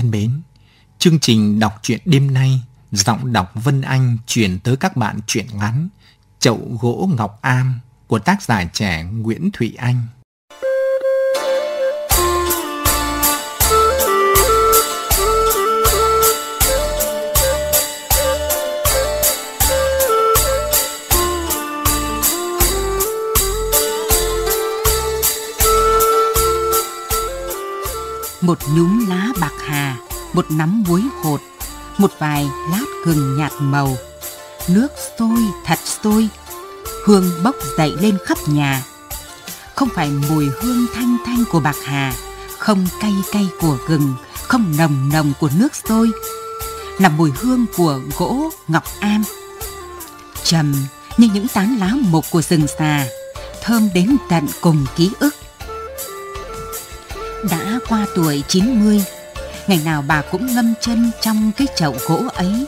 Thân mến, chương trình đọc truyện đêm nay, giọng đọc Vân Anh chuyển tới các bạn truyện ngắn Chậu gỗ Ngọc Am của tác giả trẻ Nguyễn Thụy Anh. một nhúm lá bạc hà, một nắm muối hột, một vài lát gừng nhạt màu. Nước sôi thật sôi, hương bốc dậy lên khắp nhà. Không phải mùi hương thanh thanh của bạc hà, không cay cay của gừng, không nồng nồng của nước sôi, là mùi hương của gỗ ngọc am. Trầm như những tán lá mục của rừng xà, thơm đến tận cùng ký ức đã qua tuổi 90, ngày nào bà cũng ngâm chân trong cái chậu gỗ ấy.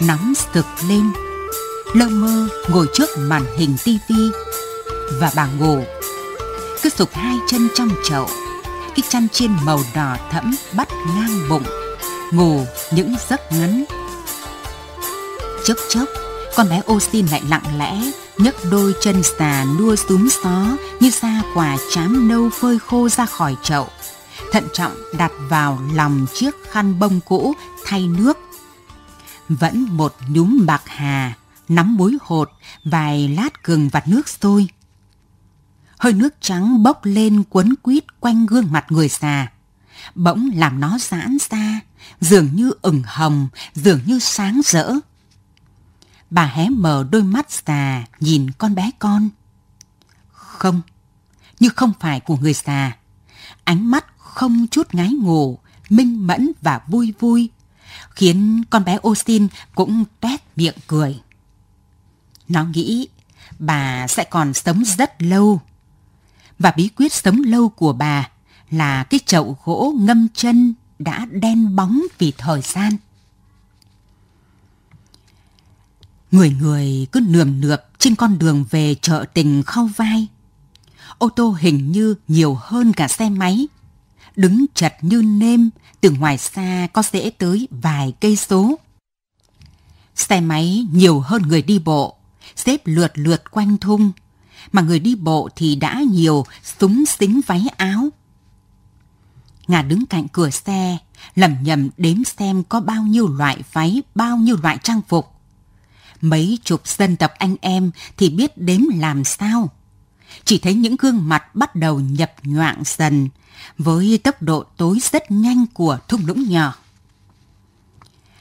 Nóng sực lên, lơ mơ ngồi trước màn hình tivi và bà ngủ. Cứ sụp hai chân trong chậu, cái chăn chiên màu đỏ thẫm bắt ngang bụng, ngủ những giấc ngắn. Chốc chốc, con bé Austin lại lặng lẽ nhấc đôi chân xà nua túm xó như da quả chám nâu phơi khô ra khỏi chậu thận trọng đặt vào lòng chiếc khăn bông cũ thay nước vẫn một nhúm bạc hà nắm muối hột vài lát gừng vặt nước sôi hơi nước trắng bốc lên quấn quýt quanh gương mặt người già bỗng làm nó giãn ra dường như ửng hồng dường như sáng rỡ bà hé mở đôi mắt già nhìn con bé con. Không, như không phải của người già. Ánh mắt không chút ngái ngủ, minh mẫn và vui vui, khiến con bé Austin cũng toét miệng cười. Nó nghĩ bà sẽ còn sống rất lâu. Và bí quyết sống lâu của bà là cái chậu gỗ ngâm chân đã đen bóng vì thời gian. Người người cứ nườm nượp trên con đường về chợ tình khâu vai. Ô tô hình như nhiều hơn cả xe máy. Đứng chặt như nêm, từ ngoài xa có dễ tới vài cây số. Xe máy nhiều hơn người đi bộ, xếp lượt lượt quanh thung, mà người đi bộ thì đã nhiều súng xính váy áo. Ngà đứng cạnh cửa xe, lầm nhầm đếm xem có bao nhiêu loại váy, bao nhiêu loại trang phục mấy chục dân tộc anh em thì biết đếm làm sao. Chỉ thấy những gương mặt bắt đầu nhập nhoạng dần với tốc độ tối rất nhanh của thung lũng nhỏ.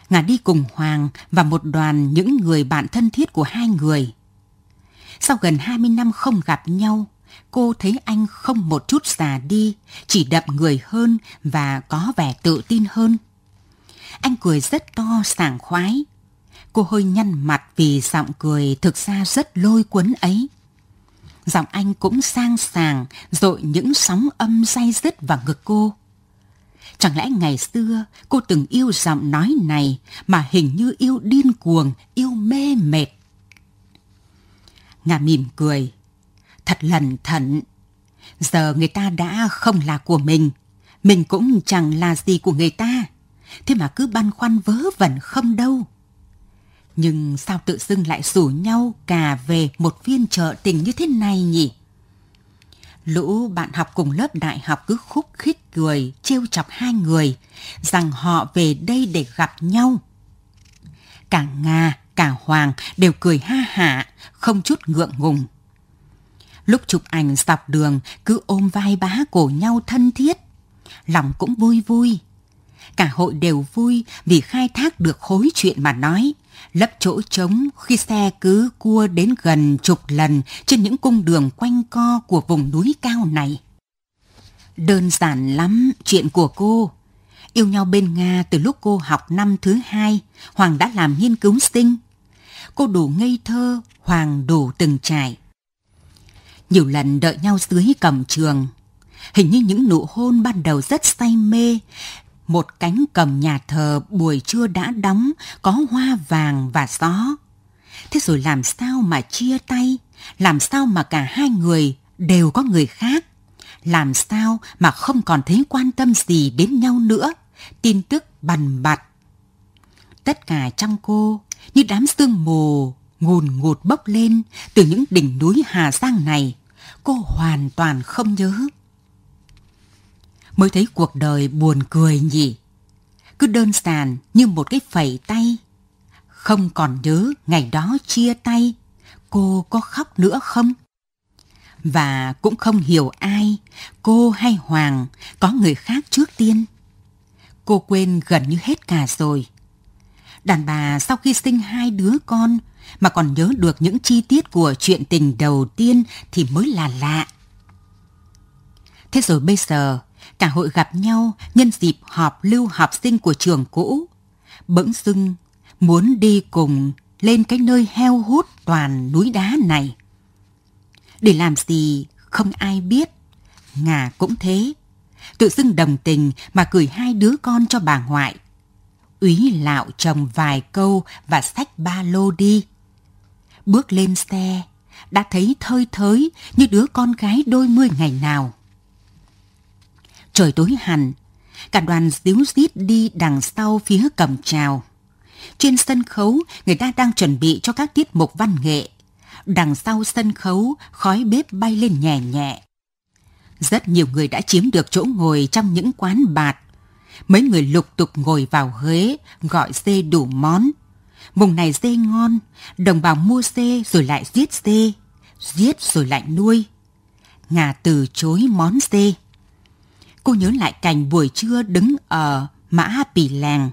Ngà đi cùng Hoàng và một đoàn những người bạn thân thiết của hai người. Sau gần 20 năm không gặp nhau, cô thấy anh không một chút già đi, chỉ đậm người hơn và có vẻ tự tin hơn. Anh cười rất to sảng khoái, Cô hơi nhăn mặt vì giọng cười thực ra rất lôi cuốn ấy. Giọng anh cũng sang sàng, dội những sóng âm say dứt vào ngực cô. Chẳng lẽ ngày xưa cô từng yêu giọng nói này mà hình như yêu điên cuồng, yêu mê mệt. Ngà mỉm cười. Thật lần thận. Giờ người ta đã không là của mình. Mình cũng chẳng là gì của người ta. Thế mà cứ băn khoăn vớ vẩn không đâu. Nhưng sao tự dưng lại rủ nhau cà về một viên chợ tình như thế này nhỉ? Lũ bạn học cùng lớp đại học cứ khúc khích cười, trêu chọc hai người, rằng họ về đây để gặp nhau. Cả Nga cả Hoàng đều cười ha hả, không chút ngượng ngùng. Lúc chụp ảnh dọc đường cứ ôm vai bá cổ nhau thân thiết. Lòng cũng vui vui. Cả hội đều vui vì khai thác được khối chuyện mà nói, lấp chỗ trống khi xe cứ cua đến gần chục lần trên những cung đường quanh co của vùng núi cao này. Đơn giản lắm chuyện của cô. Yêu nhau bên Nga từ lúc cô học năm thứ hai, Hoàng đã làm nghiên cứu sinh. Cô đủ ngây thơ, Hoàng đủ từng trải. Nhiều lần đợi nhau dưới cổng trường. Hình như những nụ hôn ban đầu rất say mê. Một cánh cầm nhà thờ buổi trưa đã đóng, có hoa vàng và gió. Thế rồi làm sao mà chia tay? Làm sao mà cả hai người đều có người khác? Làm sao mà không còn thấy quan tâm gì đến nhau nữa? Tin tức bằn bặt. Tất cả trong cô như đám sương mù ngùn ngụt bốc lên từ những đỉnh núi Hà Giang này cô hoàn toàn không nhớ. Mới thấy cuộc đời buồn cười nhỉ. Cứ đơn giản như một cái phẩy tay. Không còn nhớ ngày đó chia tay, cô có khóc nữa không? Và cũng không hiểu ai, cô hay Hoàng có người khác trước tiên. Cô quên gần như hết cả rồi. Đàn bà sau khi sinh hai đứa con mà còn nhớ được những chi tiết của chuyện tình đầu tiên thì mới là lạ. Thế rồi bây giờ, cả hội gặp nhau nhân dịp họp lưu học sinh của trường cũ. Bỗng dưng muốn đi cùng lên cái nơi heo hút toàn núi đá này. Để làm gì không ai biết. Ngà cũng thế. Tự dưng đồng tình mà gửi hai đứa con cho bà ngoại. Úy lạo chồng vài câu và xách ba lô đi bước lên xe, đã thấy thơi thới như đứa con gái đôi mươi ngày nào. Trời tối hẳn, cả đoàn díu dít đi đằng sau phía cầm trào. Trên sân khấu, người ta đang chuẩn bị cho các tiết mục văn nghệ. Đằng sau sân khấu, khói bếp bay lên nhẹ nhẹ. Rất nhiều người đã chiếm được chỗ ngồi trong những quán bạt. Mấy người lục tục ngồi vào Huế, gọi dê đủ món, Vùng này dê ngon, đồng bào mua dê rồi lại giết dê, giết rồi lại nuôi. Ngà từ chối món dê. Cô nhớ lại cảnh buổi trưa đứng ở Mã Pì Làng,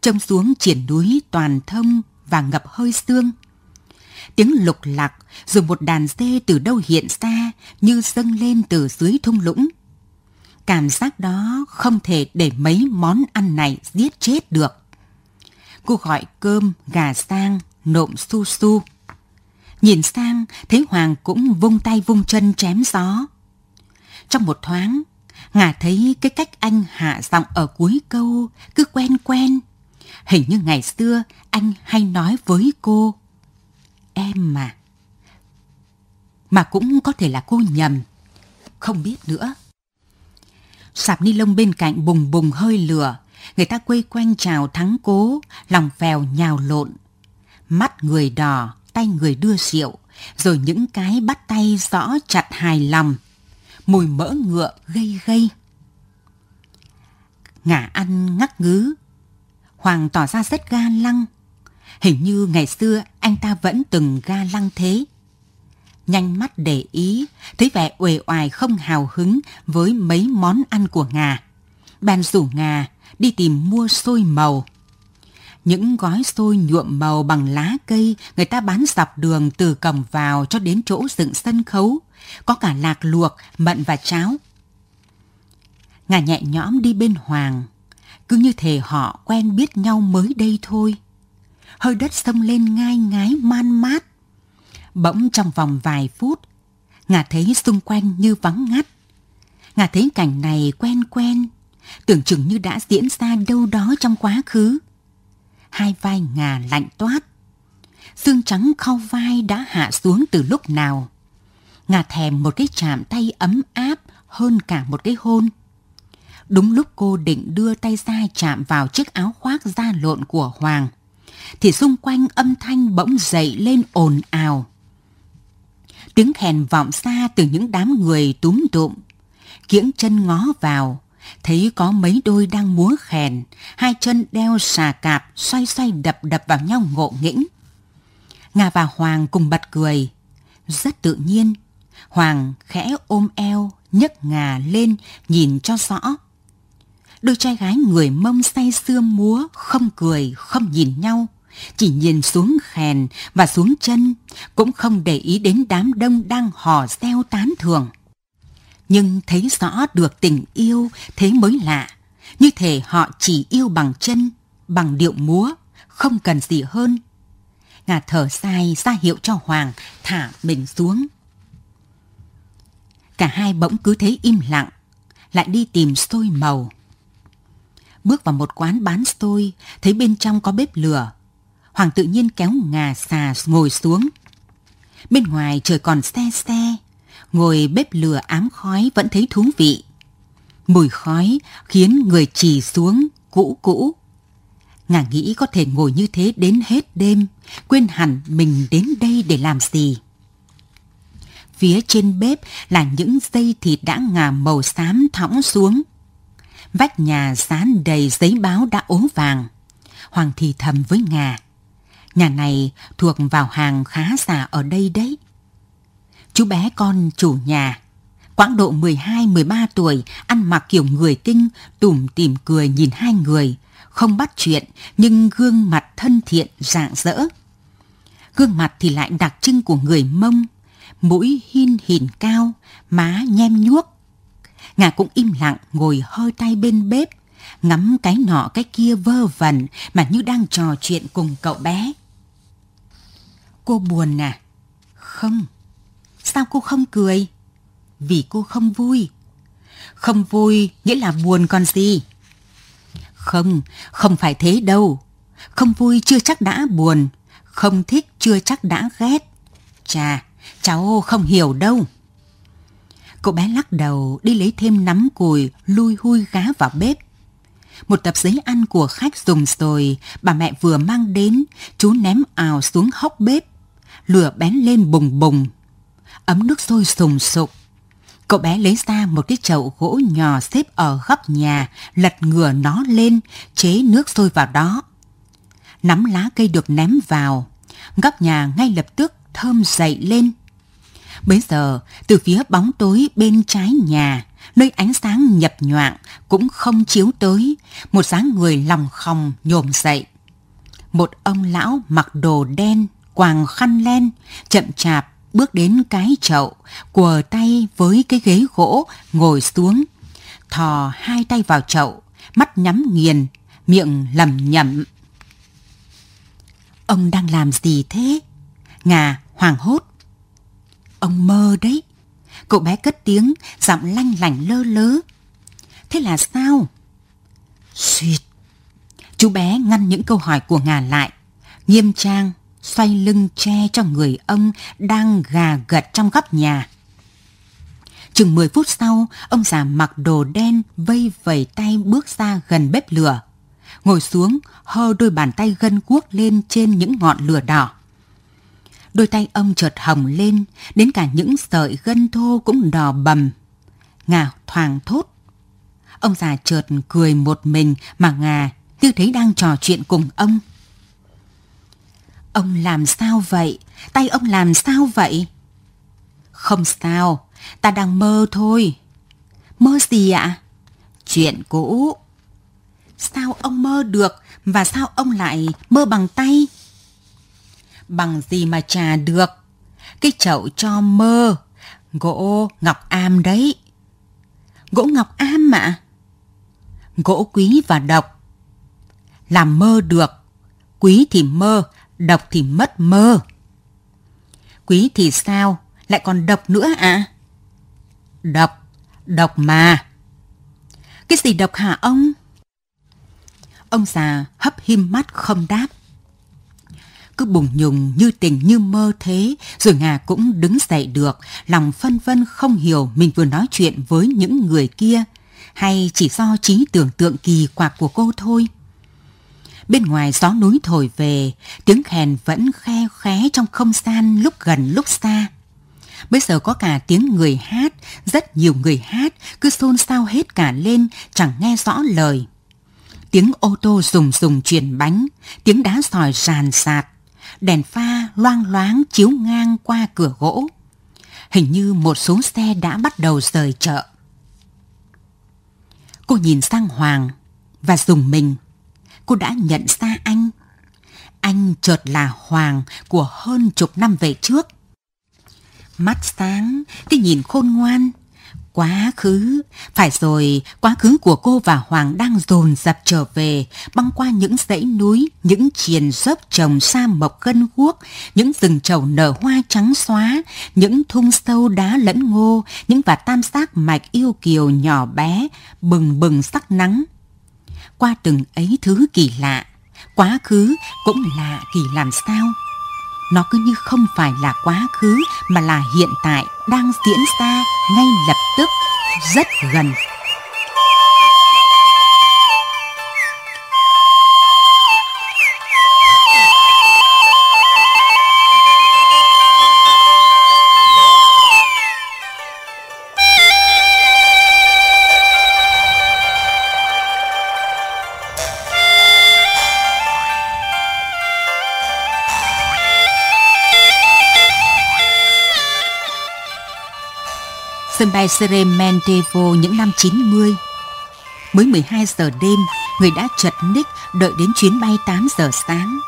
trông xuống triển núi toàn thông và ngập hơi sương. Tiếng lục lạc rồi một đàn dê từ đâu hiện ra như dâng lên từ dưới thung lũng. Cảm giác đó không thể để mấy món ăn này giết chết được cô gọi cơm, gà sang, nộm su su. Nhìn sang, thấy Hoàng cũng vung tay vung chân chém gió. Trong một thoáng, Ngà thấy cái cách anh hạ giọng ở cuối câu cứ quen quen. Hình như ngày xưa anh hay nói với cô. Em mà. Mà cũng có thể là cô nhầm. Không biết nữa. Sạp ni lông bên cạnh bùng bùng hơi lửa người ta quây quanh chào thắng cố, lòng phèo nhào lộn. Mắt người đỏ, tay người đưa rượu, rồi những cái bắt tay rõ chặt hài lòng. Mùi mỡ ngựa gây gây. Ngả ăn ngắc ngứ. Hoàng tỏ ra rất ga lăng. Hình như ngày xưa anh ta vẫn từng ga lăng thế. Nhanh mắt để ý, thấy vẻ uể oải không hào hứng với mấy món ăn của Ngà. Bèn rủ Ngà đi tìm mua xôi màu. Những gói xôi nhuộm màu bằng lá cây người ta bán dọc đường từ cổng vào cho đến chỗ dựng sân khấu. Có cả lạc luộc, mận và cháo. Ngà nhẹ nhõm đi bên Hoàng. Cứ như thể họ quen biết nhau mới đây thôi. Hơi đất sông lên ngai ngái man mát. Bỗng trong vòng vài phút, Ngà thấy xung quanh như vắng ngắt. Ngà thấy cảnh này quen quen tưởng chừng như đã diễn ra đâu đó trong quá khứ. Hai vai ngà lạnh toát. Xương trắng khau vai đã hạ xuống từ lúc nào. Ngà thèm một cái chạm tay ấm áp hơn cả một cái hôn. Đúng lúc cô định đưa tay ra chạm vào chiếc áo khoác da lộn của Hoàng, thì xung quanh âm thanh bỗng dậy lên ồn ào. Tiếng khèn vọng xa từ những đám người túm tụm. Kiễng chân ngó vào, thấy có mấy đôi đang múa khèn, hai chân đeo xà cạp xoay xoay đập đập vào nhau ngộ nghĩnh. Nga và Hoàng cùng bật cười. Rất tự nhiên, Hoàng khẽ ôm eo, nhấc Ngà lên, nhìn cho rõ. Đôi trai gái người mông say sưa múa, không cười, không nhìn nhau. Chỉ nhìn xuống khèn và xuống chân, cũng không để ý đến đám đông đang hò reo tán thường. Nhưng thấy rõ được tình yêu, thế mới lạ. Như thể họ chỉ yêu bằng chân, bằng điệu múa, không cần gì hơn. Ngà thở dài ra hiệu cho Hoàng thả mình xuống. Cả hai bỗng cứ thế im lặng, lại đi tìm xôi màu. Bước vào một quán bán xôi, thấy bên trong có bếp lửa. Hoàng tự nhiên kéo ngà xà ngồi xuống. Bên ngoài trời còn xe xe, ngồi bếp lửa ám khói vẫn thấy thú vị. Mùi khói khiến người chỉ xuống cũ cũ. Ngà nghĩ có thể ngồi như thế đến hết đêm, quên hẳn mình đến đây để làm gì. Phía trên bếp là những dây thịt đã ngà màu xám thõng xuống. Vách nhà dán đầy giấy báo đã ố vàng. Hoàng thì thầm với Ngà. Nhà này thuộc vào hàng khá giả ở đây đấy. Chú bé con chủ nhà, quãng độ 12-13 tuổi, ăn mặc kiểu người kinh, tủm tỉm cười nhìn hai người, không bắt chuyện nhưng gương mặt thân thiện rạng rỡ. Gương mặt thì lại đặc trưng của người Mông, mũi hin hìn cao, má nhem nhuốc. Ngà cũng im lặng ngồi hơi tay bên bếp, ngắm cái nọ cái kia vơ vẩn mà như đang trò chuyện cùng cậu bé. Cô buồn à? Không. Sao cô không cười? Vì cô không vui. Không vui nghĩa là buồn còn gì? Không, không phải thế đâu. Không vui chưa chắc đã buồn, không thích chưa chắc đã ghét. Chà, cháu không hiểu đâu. Cậu bé lắc đầu đi lấy thêm nắm cùi lui hui gá vào bếp. Một tập giấy ăn của khách dùng rồi, bà mẹ vừa mang đến, chú ném ào xuống hốc bếp. Lửa bén lên bùng bùng. Ấm nước sôi sùng sục. Cậu bé lấy ra một cái chậu gỗ nhỏ xếp ở góc nhà, lật ngửa nó lên, chế nước sôi vào đó. Nắm lá cây được ném vào, góc nhà ngay lập tức thơm dậy lên. Bấy giờ, từ phía bóng tối bên trái nhà, nơi ánh sáng nhập nhoạng cũng không chiếu tới, một dáng người lòng khòng nhổm dậy. Một ông lão mặc đồ đen, quàng khăn len, chậm chạp bước đến cái chậu, quờ tay với cái ghế gỗ, ngồi xuống. Thò hai tay vào chậu, mắt nhắm nghiền, miệng lầm nhẩm. Ông đang làm gì thế? Ngà hoảng hốt. Ông mơ đấy. Cậu bé cất tiếng, giọng lanh lảnh lơ lớ. Thế là sao? Xuyệt. Chú bé ngăn những câu hỏi của Ngà lại. Nghiêm trang, xoay lưng che cho người ông đang gà gật trong góc nhà. Chừng 10 phút sau, ông già mặc đồ đen vây vẩy tay bước ra gần bếp lửa. Ngồi xuống, hơ đôi bàn tay gân guốc lên trên những ngọn lửa đỏ. Đôi tay ông chợt hồng lên, đến cả những sợi gân thô cũng đỏ bầm. Ngà thoảng thốt. Ông già chợt cười một mình mà Ngà như thấy đang trò chuyện cùng ông. Ông làm sao vậy? Tay ông làm sao vậy? Không sao, ta đang mơ thôi. Mơ gì ạ? Chuyện cũ. Sao ông mơ được và sao ông lại mơ bằng tay? Bằng gì mà trà được? Cái chậu cho mơ, gỗ ngọc am đấy. Gỗ ngọc am mà. Gỗ quý và độc. Làm mơ được, quý thì mơ, độc thì mất mơ. Quý thì sao, lại còn độc nữa à? Độc, độc mà. Cái gì độc hả ông? Ông già hấp him mắt không đáp. Cứ bùng nhùng như tình như mơ thế, rồi Ngà cũng đứng dậy được, lòng phân vân không hiểu mình vừa nói chuyện với những người kia, hay chỉ do trí tưởng tượng kỳ quặc của cô thôi. Bên ngoài gió núi thổi về, tiếng khèn vẫn khe khé trong không gian lúc gần lúc xa. Bây giờ có cả tiếng người hát, rất nhiều người hát, cứ xôn xao hết cả lên, chẳng nghe rõ lời. Tiếng ô tô rùng rùng chuyển bánh, tiếng đá sỏi ràn sạt, Đèn pha loang loáng chiếu ngang qua cửa gỗ. Hình như một số xe đã bắt đầu rời chợ. Cô nhìn sang Hoàng và dùng mình. Cô đã nhận ra anh. Anh chợt là Hoàng của hơn chục năm về trước. Mắt sáng, cái nhìn khôn ngoan, Quá khứ, phải rồi, quá khứ của cô và Hoàng đang dồn dập trở về, băng qua những dãy núi, những triền dốc trồng sa mộc gân guốc, những rừng trầu nở hoa trắng xóa, những thung sâu đá lẫn ngô, những vạt tam giác mạch yêu kiều nhỏ bé, bừng bừng sắc nắng. Qua từng ấy thứ kỳ lạ, quá khứ cũng lạ kỳ làm sao nó cứ như không phải là quá khứ, mà là hiện tại đang diễn ra ngay lập tức, rất gần. Sân bay Serementivo những năm 90. Mới 12 giờ đêm, người đã chật ních đợi đến chuyến bay 8 giờ sáng.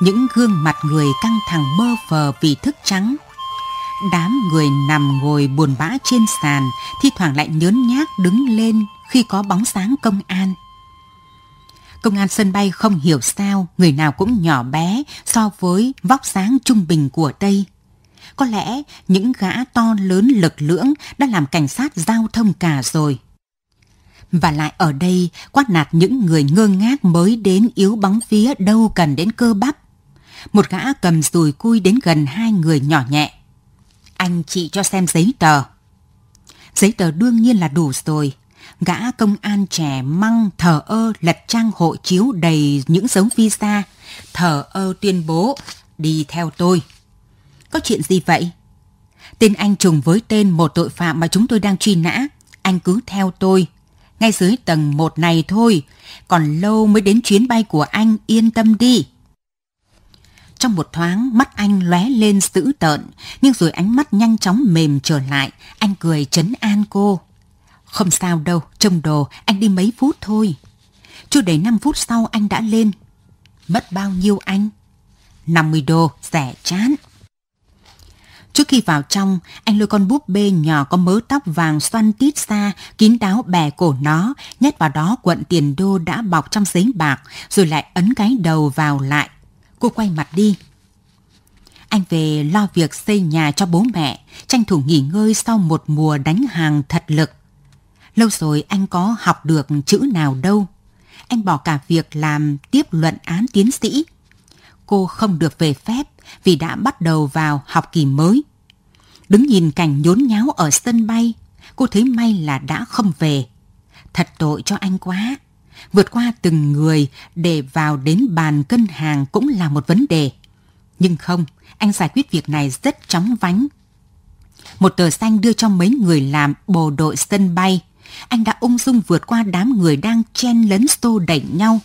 Những gương mặt người căng thẳng mơ phờ vì thức trắng. Đám người nằm ngồi buồn bã trên sàn, thi thoảng lại nhớn nhác đứng lên khi có bóng sáng công an. Công an sân bay không hiểu sao người nào cũng nhỏ bé so với vóc sáng trung bình của Tây có lẽ những gã to lớn lực lưỡng đã làm cảnh sát giao thông cả rồi. Và lại ở đây quát nạt những người ngơ ngác mới đến yếu bóng phía đâu cần đến cơ bắp. Một gã cầm dùi cui đến gần hai người nhỏ nhẹ. Anh chị cho xem giấy tờ. Giấy tờ đương nhiên là đủ rồi. Gã công an trẻ măng thờ ơ lật trang hộ chiếu đầy những dấu visa. Thờ ơ tuyên bố, đi theo tôi. Có chuyện gì vậy? Tên anh trùng với tên một tội phạm mà chúng tôi đang truy nã. Anh cứ theo tôi. Ngay dưới tầng một này thôi. Còn lâu mới đến chuyến bay của anh, yên tâm đi. Trong một thoáng, mắt anh lóe lên dữ tợn, nhưng rồi ánh mắt nhanh chóng mềm trở lại. Anh cười chấn an cô. Không sao đâu, trông đồ, anh đi mấy phút thôi. Chưa đầy 5 phút sau anh đã lên. Mất bao nhiêu anh? 50 đô, rẻ chán. Trước khi vào trong, anh lôi con búp bê nhỏ có mớ tóc vàng xoăn tít xa, kín đáo bè cổ nó, nhét vào đó cuộn tiền đô đã bọc trong giấy bạc, rồi lại ấn cái đầu vào lại. Cô quay mặt đi. Anh về lo việc xây nhà cho bố mẹ, tranh thủ nghỉ ngơi sau một mùa đánh hàng thật lực. Lâu rồi anh có học được chữ nào đâu. Anh bỏ cả việc làm tiếp luận án tiến sĩ. Cô không được về phép vì đã bắt đầu vào học kỳ mới. Đứng nhìn cảnh nhốn nháo ở sân bay, cô thấy may là đã không về. Thật tội cho anh quá. Vượt qua từng người để vào đến bàn cân hàng cũng là một vấn đề. Nhưng không, anh giải quyết việc này rất chóng vánh. Một tờ xanh đưa cho mấy người làm bộ đội sân bay. Anh đã ung dung vượt qua đám người đang chen lấn xô đẩy nhau.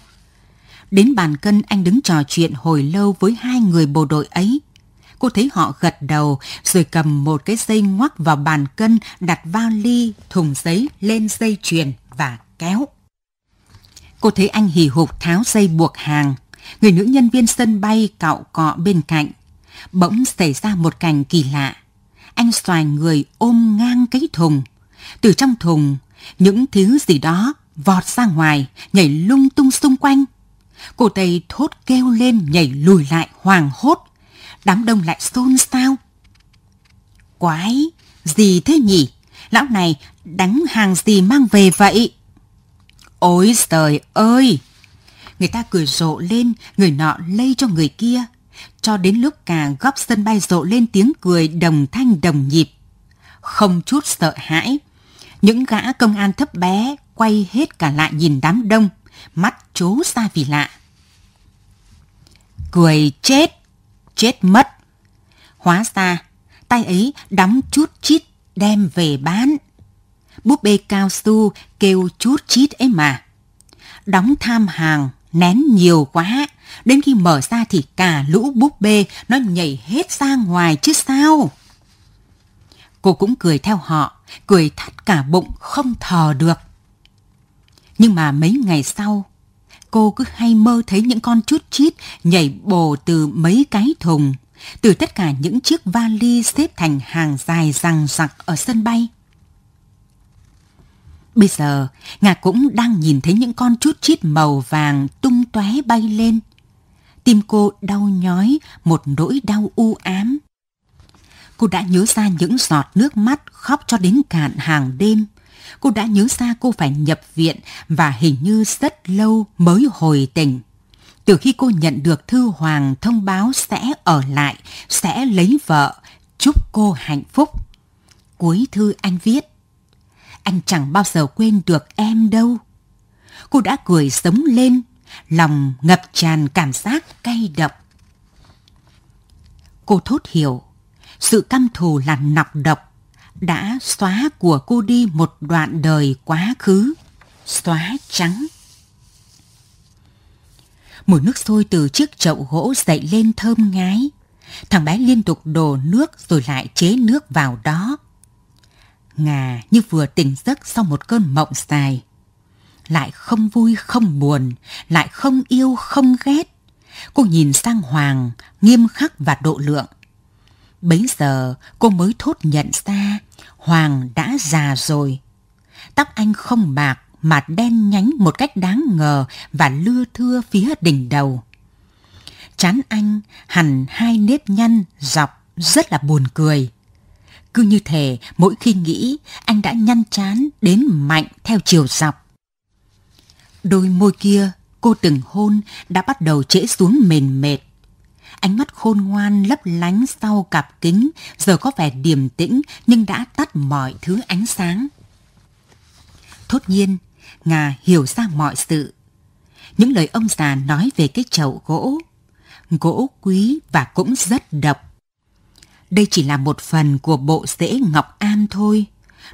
Đến bàn cân anh đứng trò chuyện hồi lâu với hai người bộ đội ấy. Cô thấy họ gật đầu rồi cầm một cái dây ngoắc vào bàn cân đặt vali, thùng giấy lên dây chuyền và kéo. Cô thấy anh hì hục tháo dây buộc hàng. Người nữ nhân viên sân bay cạo cọ bên cạnh. Bỗng xảy ra một cảnh kỳ lạ. Anh xoài người ôm ngang cái thùng. Từ trong thùng, những thứ gì đó vọt ra ngoài, nhảy lung tung xung quanh. Cô Tây thốt kêu lên nhảy lùi lại hoàng hốt. Đám đông lại xôn xao. Quái, gì thế nhỉ? Lão này đánh hàng gì mang về vậy? Ôi trời ơi! Người ta cười rộ lên, người nọ lây cho người kia. Cho đến lúc cả góc sân bay rộ lên tiếng cười đồng thanh đồng nhịp. Không chút sợ hãi. Những gã công an thấp bé quay hết cả lại nhìn đám đông, mắt chố ra vì lạ cười chết, chết mất. Hóa ra, tay ấy đóng chút chít đem về bán. Búp bê cao su kêu chút chít ấy mà. Đóng tham hàng nén nhiều quá, đến khi mở ra thì cả lũ búp bê nó nhảy hết ra ngoài chứ sao. Cô cũng cười theo họ, cười thắt cả bụng không thở được. Nhưng mà mấy ngày sau, cô cứ hay mơ thấy những con chút chít nhảy bồ từ mấy cái thùng, từ tất cả những chiếc vali xếp thành hàng dài rằng rặc ở sân bay. Bây giờ, Ngà cũng đang nhìn thấy những con chút chít màu vàng tung tóe bay lên. Tim cô đau nhói, một nỗi đau u ám. Cô đã nhớ ra những giọt nước mắt khóc cho đến cạn hàng đêm. Cô đã nhớ ra cô phải nhập viện và hình như rất lâu mới hồi tỉnh. Từ khi cô nhận được thư Hoàng thông báo sẽ ở lại, sẽ lấy vợ, chúc cô hạnh phúc. Cuối thư anh viết, anh chẳng bao giờ quên được em đâu. Cô đã cười sống lên, lòng ngập tràn cảm giác cay độc. Cô thốt hiểu, sự căm thù là nọc độc, đã xóa của cô đi một đoạn đời quá khứ, xóa trắng. Mùi nước sôi từ chiếc chậu gỗ dậy lên thơm ngái. Thằng bé liên tục đổ nước rồi lại chế nước vào đó. Ngà như vừa tỉnh giấc sau một cơn mộng dài. Lại không vui không buồn, lại không yêu không ghét. Cô nhìn sang Hoàng, nghiêm khắc và độ lượng. Bấy giờ cô mới thốt nhận ra Hoàng đã già rồi. Tóc anh không bạc mà đen nhánh một cách đáng ngờ và lưa thưa phía đỉnh đầu. Chán anh hẳn hai nếp nhăn dọc rất là buồn cười. Cứ như thể mỗi khi nghĩ, anh đã nhăn chán đến mạnh theo chiều dọc. Đôi môi kia, cô từng hôn, đã bắt đầu trễ xuống mềm mệt. Ánh mắt khôn ngoan lấp lánh sau cặp kính giờ có vẻ điềm tĩnh nhưng đã tắt mọi thứ ánh sáng. Thốt nhiên, Ngà hiểu ra mọi sự. Những lời ông già nói về cái chậu gỗ, gỗ quý và cũng rất độc. Đây chỉ là một phần của bộ rễ ngọc am thôi.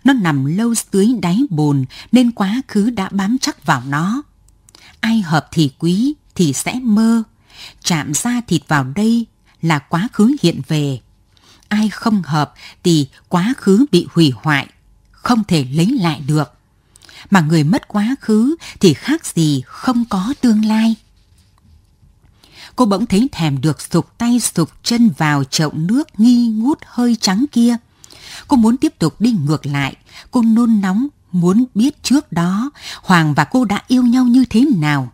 Nó nằm lâu dưới đáy bồn nên quá khứ đã bám chắc vào nó. Ai hợp thì quý thì sẽ mơ. Chạm da thịt vào đây là quá khứ hiện về. Ai không hợp thì quá khứ bị hủy hoại, không thể lấy lại được mà người mất quá khứ thì khác gì không có tương lai. Cô bỗng thấy thèm được sụp tay sụp chân vào chậu nước nghi ngút hơi trắng kia. Cô muốn tiếp tục đi ngược lại, cô nôn nóng muốn biết trước đó Hoàng và cô đã yêu nhau như thế nào.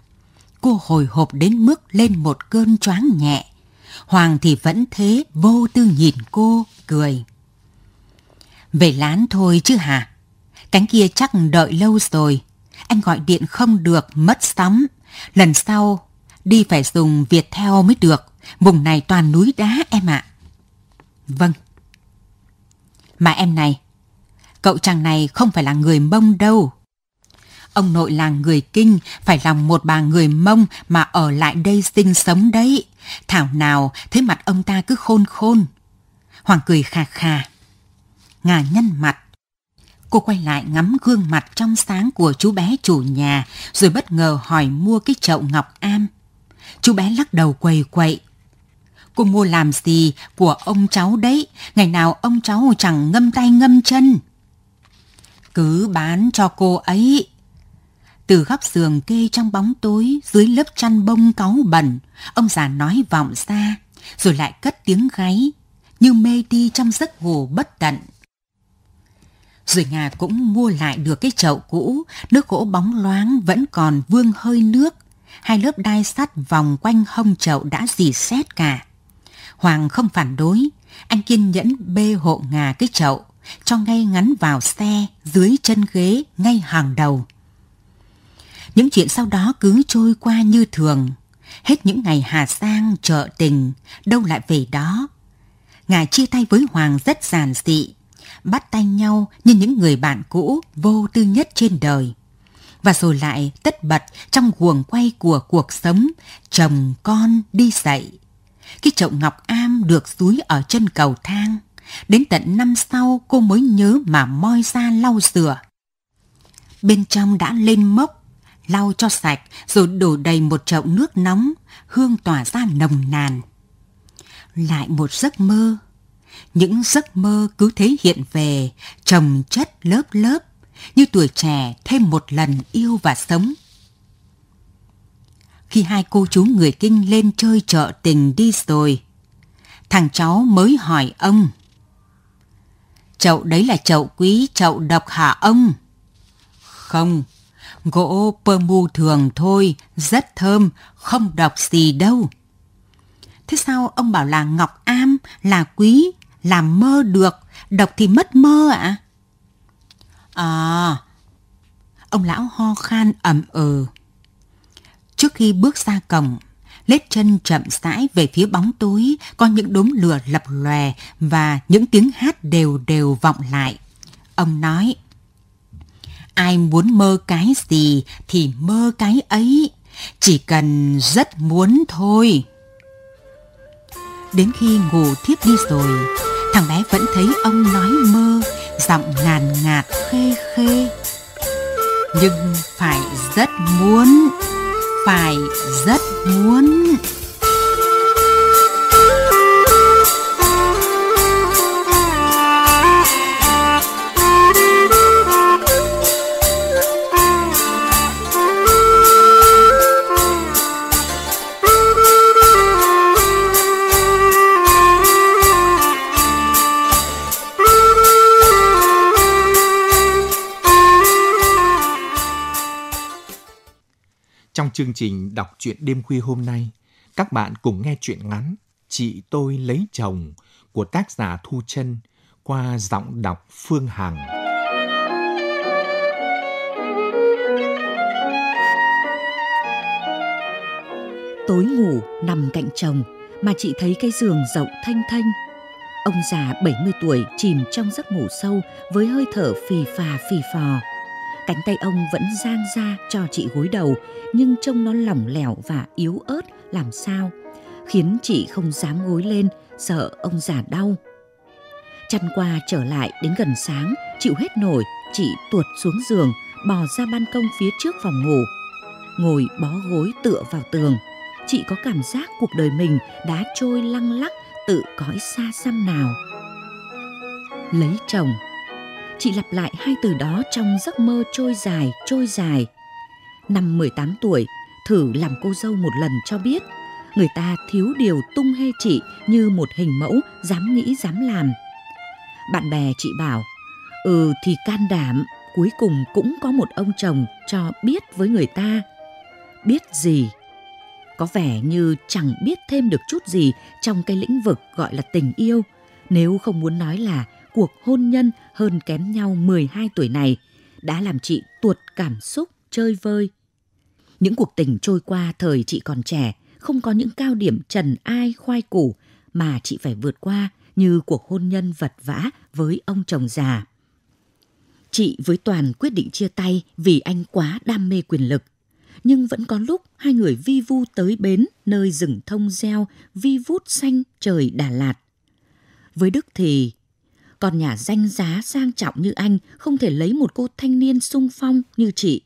Cô hồi hộp đến mức lên một cơn choáng nhẹ. Hoàng thì vẫn thế vô tư nhìn cô, cười. Về lán thôi chứ hả? Cánh kia chắc đợi lâu rồi. Anh gọi điện không được, mất sóng. Lần sau, đi phải dùng Việt theo mới được. Vùng này toàn núi đá em ạ. Vâng. Mà em này, cậu chàng này không phải là người mông đâu. Ông nội là người kinh, phải làm một bà người mông mà ở lại đây sinh sống đấy. Thảo nào thấy mặt ông ta cứ khôn khôn. Hoàng cười khà khà. Ngà nhân mặt, Cô quay lại ngắm gương mặt trong sáng của chú bé chủ nhà, rồi bất ngờ hỏi mua cái chậu ngọc am. Chú bé lắc đầu quầy quậy. Cô mua làm gì của ông cháu đấy, ngày nào ông cháu chẳng ngâm tay ngâm chân. Cứ bán cho cô ấy. Từ góc giường kê trong bóng tối, dưới lớp chăn bông cáu bẩn, ông già nói vọng ra, rồi lại cất tiếng gáy, như mê đi trong giấc ngủ bất tận. Rồi nhà cũng mua lại được cái chậu cũ, nước gỗ bóng loáng vẫn còn vương hơi nước. Hai lớp đai sắt vòng quanh hông chậu đã dì xét cả. Hoàng không phản đối, anh kiên nhẫn bê hộ ngà cái chậu, cho ngay ngắn vào xe, dưới chân ghế, ngay hàng đầu. Những chuyện sau đó cứ trôi qua như thường. Hết những ngày Hà Sang, chợ tình, đâu lại về đó. ngài chia tay với Hoàng rất giản dị, bắt tay nhau như những người bạn cũ vô tư nhất trên đời. Và rồi lại tất bật trong guồng quay của cuộc sống, chồng con đi dậy. Cái chậu ngọc am được dúi ở chân cầu thang. Đến tận năm sau cô mới nhớ mà moi ra lau rửa. Bên trong đã lên mốc, lau cho sạch rồi đổ đầy một chậu nước nóng, hương tỏa ra nồng nàn. Lại một giấc mơ, những giấc mơ cứ thế hiện về, trồng chất lớp lớp, như tuổi trẻ thêm một lần yêu và sống. Khi hai cô chú người kinh lên chơi chợ tình đi rồi, thằng cháu mới hỏi ông. Chậu đấy là chậu quý, chậu độc hả ông? Không, gỗ pơ mu thường thôi, rất thơm, không độc gì đâu. Thế sao ông bảo là ngọc am, là quý, làm mơ được, độc thì mất mơ ạ? À? à, ông lão ho khan ẩm ừ. Trước khi bước ra cổng, lết chân chậm rãi về phía bóng tối, có những đốm lửa lập lòe và những tiếng hát đều đều vọng lại. Ông nói, ai muốn mơ cái gì thì mơ cái ấy, chỉ cần rất muốn thôi. Đến khi ngủ thiếp đi rồi, thằng bé vẫn thấy ông nói mơ, giọng ngàn ngạt khê khê. Nhưng phải rất muốn phải rất muốn chương trình đọc truyện đêm khuya hôm nay, các bạn cùng nghe truyện ngắn Chị tôi lấy chồng của tác giả Thu Chân qua giọng đọc Phương Hằng. Tối ngủ nằm cạnh chồng mà chị thấy cái giường rộng thanh thanh. Ông già 70 tuổi chìm trong giấc ngủ sâu với hơi thở phì phà phì phò Cánh tay ông vẫn giang ra cho chị gối đầu, nhưng trông nó lỏng lẻo và yếu ớt làm sao, khiến chị không dám gối lên, sợ ông già đau. Chăn qua trở lại đến gần sáng, chịu hết nổi, chị tuột xuống giường, bò ra ban công phía trước phòng ngủ. Ngồi bó gối tựa vào tường, chị có cảm giác cuộc đời mình đã trôi lăng lắc tự cõi xa xăm nào. Lấy chồng chị lặp lại hai từ đó trong giấc mơ trôi dài, trôi dài. Năm 18 tuổi, thử làm cô dâu một lần cho biết. Người ta thiếu điều tung hê chị như một hình mẫu dám nghĩ dám làm. Bạn bè chị bảo, ừ thì can đảm, cuối cùng cũng có một ông chồng cho biết với người ta. Biết gì? Có vẻ như chẳng biết thêm được chút gì trong cái lĩnh vực gọi là tình yêu, nếu không muốn nói là cuộc hôn nhân hơn kém nhau 12 tuổi này đã làm chị tuột cảm xúc chơi vơi. Những cuộc tình trôi qua thời chị còn trẻ, không có những cao điểm trần ai khoai củ mà chị phải vượt qua như cuộc hôn nhân vật vã với ông chồng già. Chị với Toàn quyết định chia tay vì anh quá đam mê quyền lực. Nhưng vẫn có lúc hai người vi vu tới bến nơi rừng thông reo vi vút xanh trời Đà Lạt. Với Đức thì còn nhà danh giá sang trọng như anh không thể lấy một cô thanh niên sung phong như chị.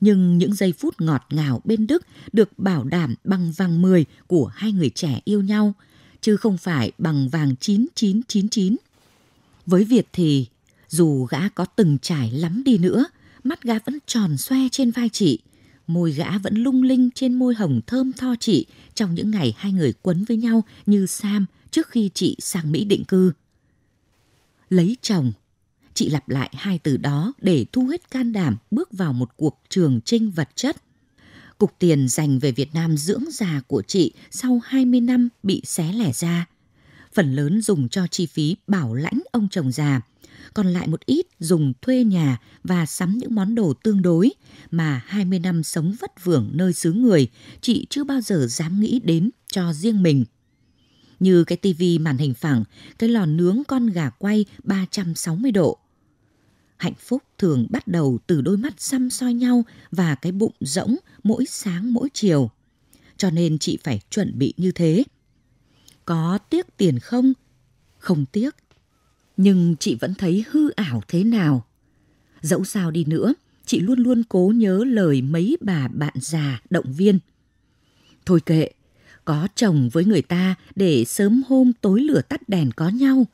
Nhưng những giây phút ngọt ngào bên Đức được bảo đảm bằng vàng 10 của hai người trẻ yêu nhau, chứ không phải bằng vàng 9999. Với Việt thì, dù gã có từng trải lắm đi nữa, mắt gã vẫn tròn xoe trên vai chị, môi gã vẫn lung linh trên môi hồng thơm tho chị trong những ngày hai người quấn với nhau như Sam trước khi chị sang Mỹ định cư lấy chồng. Chị lặp lại hai từ đó để thu hết can đảm bước vào một cuộc trường trinh vật chất. Cục tiền dành về Việt Nam dưỡng già của chị sau 20 năm bị xé lẻ ra. Phần lớn dùng cho chi phí bảo lãnh ông chồng già, còn lại một ít dùng thuê nhà và sắm những món đồ tương đối mà 20 năm sống vất vưởng nơi xứ người, chị chưa bao giờ dám nghĩ đến cho riêng mình như cái tivi màn hình phẳng, cái lò nướng con gà quay 360 độ. Hạnh phúc thường bắt đầu từ đôi mắt xăm soi nhau và cái bụng rỗng mỗi sáng mỗi chiều. Cho nên chị phải chuẩn bị như thế. Có tiếc tiền không? Không tiếc. Nhưng chị vẫn thấy hư ảo thế nào. Dẫu sao đi nữa, chị luôn luôn cố nhớ lời mấy bà bạn già động viên. Thôi kệ, có chồng với người ta để sớm hôm tối lửa tắt đèn có nhau.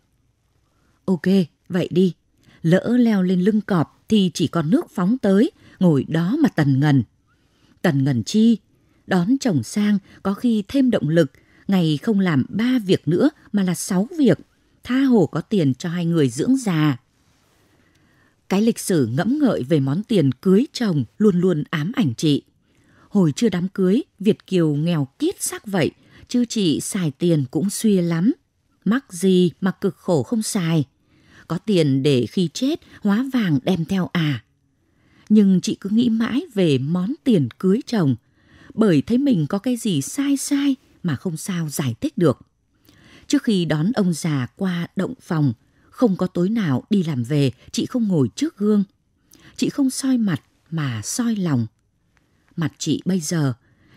Ok, vậy đi. Lỡ leo lên lưng cọp thì chỉ còn nước phóng tới, ngồi đó mà tần ngần. Tần ngần chi? Đón chồng sang có khi thêm động lực, ngày không làm ba việc nữa mà là sáu việc. Tha hồ có tiền cho hai người dưỡng già. Cái lịch sử ngẫm ngợi về món tiền cưới chồng luôn luôn ám ảnh chị. Hồi chưa đám cưới, Việt Kiều nghèo kiết xác vậy, chứ chị xài tiền cũng xuya lắm. Mắc gì mà cực khổ không xài. Có tiền để khi chết hóa vàng đem theo à. Nhưng chị cứ nghĩ mãi về món tiền cưới chồng, bởi thấy mình có cái gì sai sai mà không sao giải thích được. Trước khi đón ông già qua động phòng, không có tối nào đi làm về, chị không ngồi trước gương. Chị không soi mặt mà soi lòng. Mặt chị bây giờ,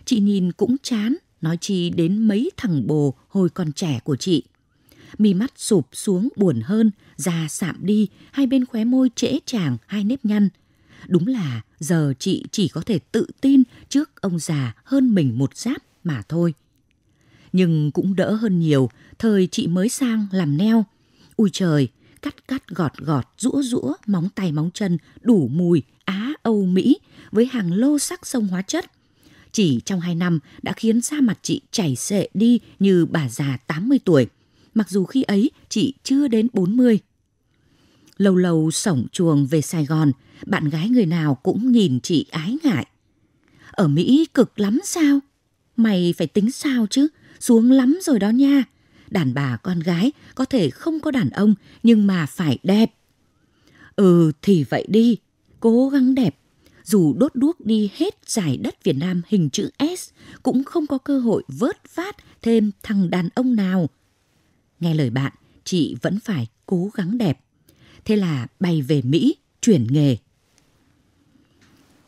chị nhìn cũng chán, nói chi đến mấy thằng bồ hồi còn trẻ của chị. Mi mắt sụp xuống buồn hơn, da sạm đi, hai bên khóe môi trễ chàng, hai nếp nhăn. Đúng là giờ chị chỉ có thể tự tin trước ông già hơn mình một giáp mà thôi. Nhưng cũng đỡ hơn nhiều, thời chị mới sang làm neo. Ui trời, cắt cắt gọt gọt, rũa rũa, móng tay móng chân, đủ mùi, Á, Âu, Mỹ, với hàng lô sắc sông hóa chất. Chỉ trong hai năm đã khiến da mặt chị chảy xệ đi như bà già 80 tuổi, mặc dù khi ấy chị chưa đến 40. Lâu lâu sổng chuồng về Sài Gòn, bạn gái người nào cũng nhìn chị ái ngại. Ở Mỹ cực lắm sao? Mày phải tính sao chứ? Xuống lắm rồi đó nha. Đàn bà con gái có thể không có đàn ông nhưng mà phải đẹp. Ừ thì vậy đi, cố gắng đẹp. Dù đốt đuốc đi hết giải đất Việt Nam hình chữ S cũng không có cơ hội vớt phát thêm thằng đàn ông nào. Nghe lời bạn, chị vẫn phải cố gắng đẹp. Thế là bay về Mỹ, chuyển nghề.